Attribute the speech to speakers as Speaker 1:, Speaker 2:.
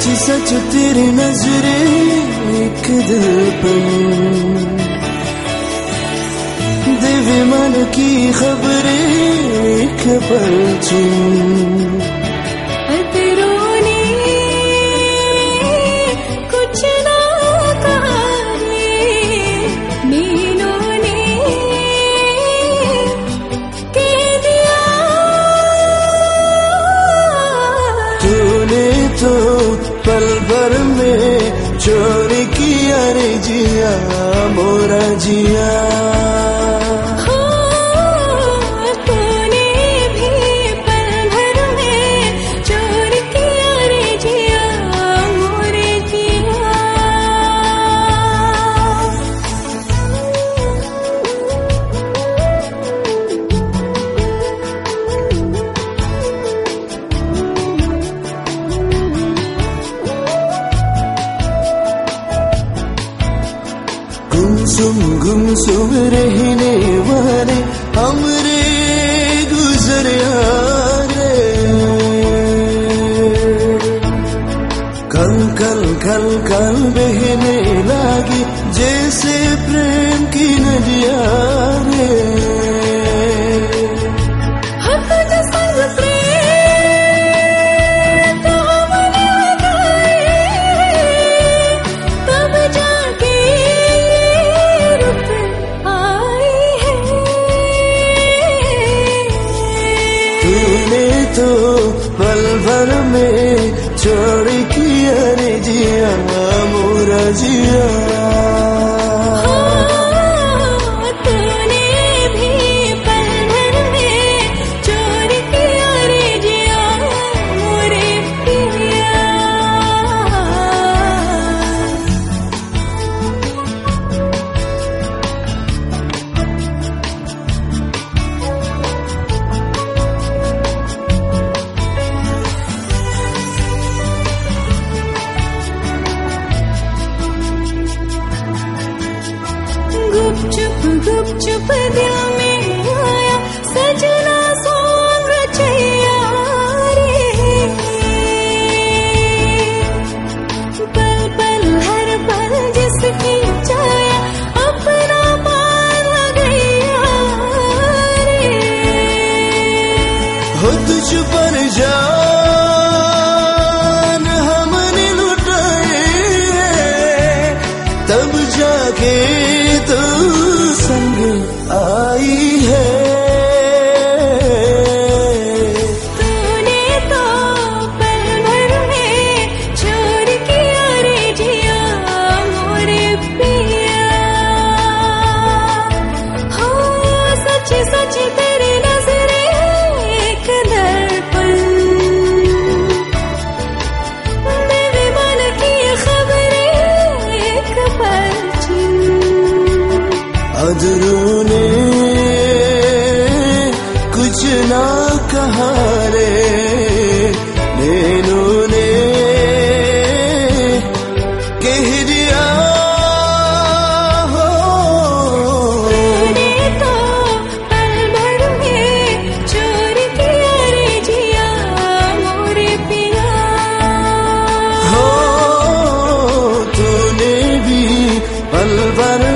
Speaker 1: सच सच तेरी नजरे एक दर्पण दिव्य मन की खबरें एक परचून भर में चोरी की अरे जिया मोरा जिया। गुमसुम रहने वाले हमरे गुजर रे कल कल कल कल बहने लागे जैसे प्रेम की नदिया रे। तो पल भर में छोड़ किया रे जिया मोरा जिया
Speaker 2: गुपचुप दिल में आया सजना
Speaker 1: बदरू ने कुछ ना कहा रे नैनू ने कह दिया पल भर